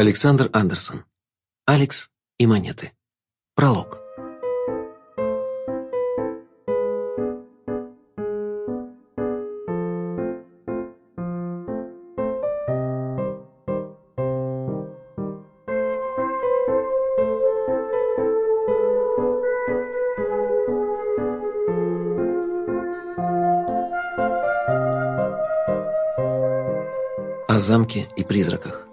Александр Андерсон. Алекс и монеты. Пролог. О замке и призраках.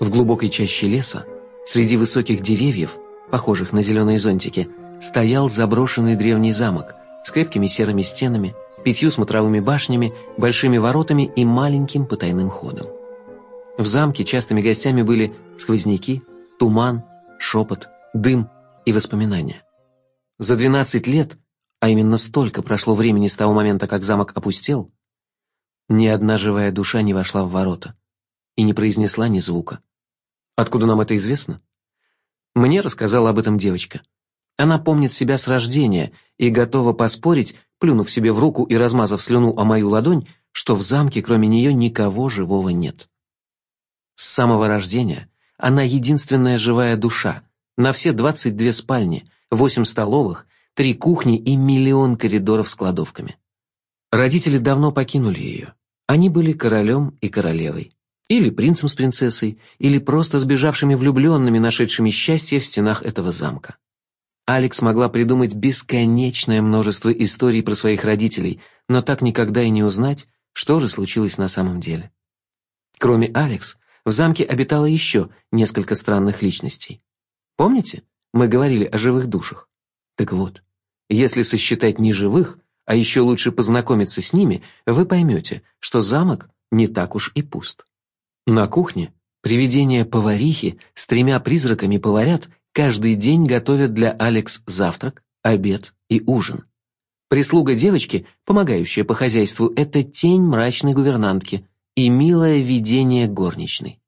В глубокой чаще леса, среди высоких деревьев, похожих на зеленые зонтики, стоял заброшенный древний замок с крепкими серыми стенами, пятью смотровыми башнями, большими воротами и маленьким потайным ходом. В замке частыми гостями были сквозняки, туман, шепот, дым и воспоминания. За 12 лет, а именно столько прошло времени с того момента, как замок опустел, ни одна живая душа не вошла в ворота и не произнесла ни звука. Откуда нам это известно? Мне рассказала об этом девочка. Она помнит себя с рождения и готова поспорить, плюнув себе в руку и размазав слюну о мою ладонь, что в замке кроме нее никого живого нет. С самого рождения она единственная живая душа, на все 22 спальни, 8 столовых, три кухни и миллион коридоров с кладовками. Родители давно покинули ее. Они были королем и королевой. Или принцем с принцессой, или просто сбежавшими влюбленными, нашедшими счастье в стенах этого замка. Алекс могла придумать бесконечное множество историй про своих родителей, но так никогда и не узнать, что же случилось на самом деле. Кроме Алекс, в замке обитало еще несколько странных личностей. Помните, мы говорили о живых душах? Так вот, если сосчитать неживых, а еще лучше познакомиться с ними, вы поймете, что замок не так уж и пуст. На кухне привидения поварихи с тремя призраками поварят каждый день готовят для Алекс завтрак, обед и ужин. Прислуга девочки, помогающая по хозяйству, это тень мрачной гувернантки и милое видение горничной.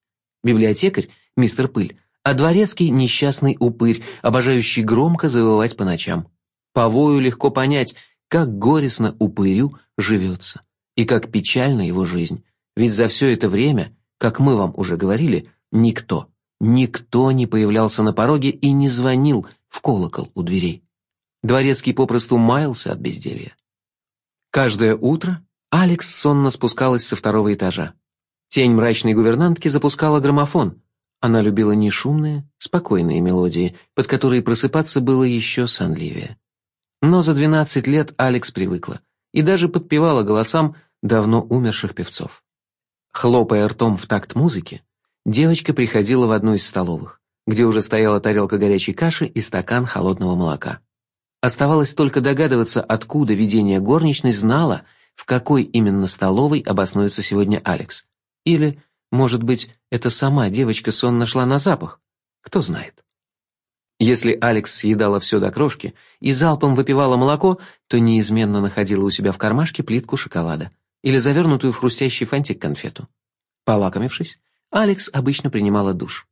Библиотекарь, мистер Пыль, а дворецкий несчастный упырь, обожающий громко завывать по ночам. По вою легко понять, как горестно упырю живется, и как печальна его жизнь, ведь за все это время как мы вам уже говорили, никто, никто не появлялся на пороге и не звонил в колокол у дверей. Дворецкий попросту маялся от безделья. Каждое утро Алекс сонно спускалась со второго этажа. Тень мрачной гувернантки запускала граммофон. Она любила не шумные, спокойные мелодии, под которые просыпаться было еще сонливее. Но за двенадцать лет Алекс привыкла и даже подпевала голосам давно умерших певцов. Хлопая ртом в такт музыки, девочка приходила в одну из столовых, где уже стояла тарелка горячей каши и стакан холодного молока. Оставалось только догадываться, откуда видение горничной знала, в какой именно столовой обоснуется сегодня Алекс. Или, может быть, это сама девочка сонно шла на запах. Кто знает. Если Алекс съедала все до крошки и залпом выпивала молоко, то неизменно находила у себя в кармашке плитку шоколада или завернутую в хрустящий фантик конфету. Полакомившись, Алекс обычно принимала душ.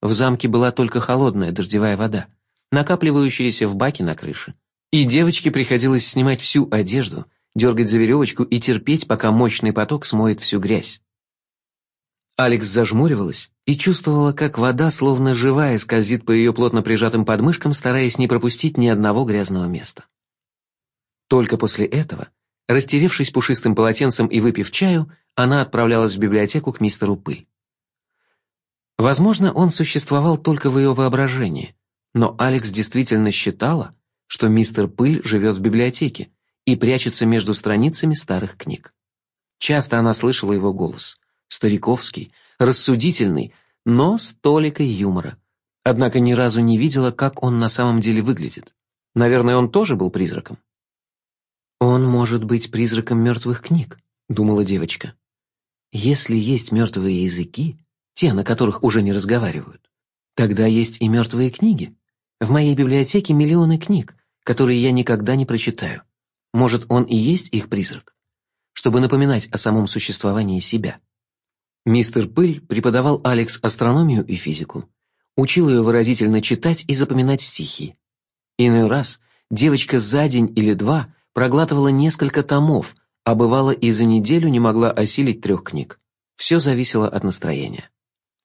В замке была только холодная дождевая вода, накапливающаяся в баке на крыше. И девочке приходилось снимать всю одежду, дергать за веревочку и терпеть, пока мощный поток смоет всю грязь. Алекс зажмуривалась и чувствовала, как вода, словно живая, скользит по ее плотно прижатым подмышкам, стараясь не пропустить ни одного грязного места. Только после этого Растеревшись пушистым полотенцем и выпив чаю, она отправлялась в библиотеку к мистеру Пыль. Возможно, он существовал только в ее воображении, но Алекс действительно считала, что мистер Пыль живет в библиотеке и прячется между страницами старых книг. Часто она слышала его голос, стариковский, рассудительный, но с толикой юмора. Однако ни разу не видела, как он на самом деле выглядит. Наверное, он тоже был призраком. «Он может быть призраком мертвых книг», — думала девочка. «Если есть мертвые языки, те, на которых уже не разговаривают, тогда есть и мертвые книги. В моей библиотеке миллионы книг, которые я никогда не прочитаю. Может, он и есть их призрак, чтобы напоминать о самом существовании себя». Мистер Пыль преподавал Алекс астрономию и физику, учил ее выразительно читать и запоминать стихи. Иной раз девочка за день или два проглатывала несколько томов, а бывало и за неделю не могла осилить трех книг. Все зависело от настроения.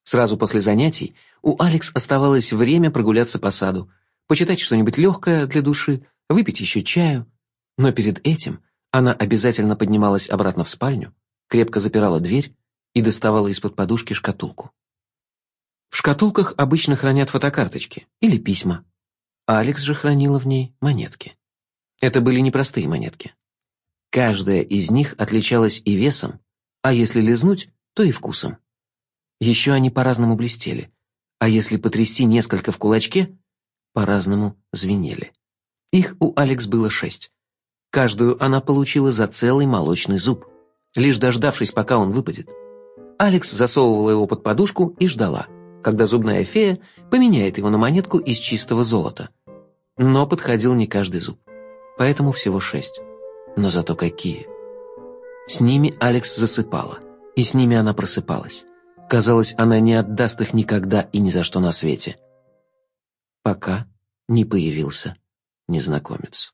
Сразу после занятий у Алекс оставалось время прогуляться по саду, почитать что-нибудь легкое для души, выпить еще чаю. Но перед этим она обязательно поднималась обратно в спальню, крепко запирала дверь и доставала из-под подушки шкатулку. В шкатулках обычно хранят фотокарточки или письма. Алекс же хранила в ней монетки. Это были непростые монетки. Каждая из них отличалась и весом, а если лизнуть, то и вкусом. Еще они по-разному блестели, а если потрясти несколько в кулачке, по-разному звенели. Их у Алекс было шесть. Каждую она получила за целый молочный зуб, лишь дождавшись, пока он выпадет. Алекс засовывала его под подушку и ждала, когда зубная фея поменяет его на монетку из чистого золота. Но подходил не каждый зуб, поэтому всего шесть. Но зато какие! С ними Алекс засыпала, и с ними она просыпалась. Казалось, она не отдаст их никогда и ни за что на свете. Пока не появился незнакомец.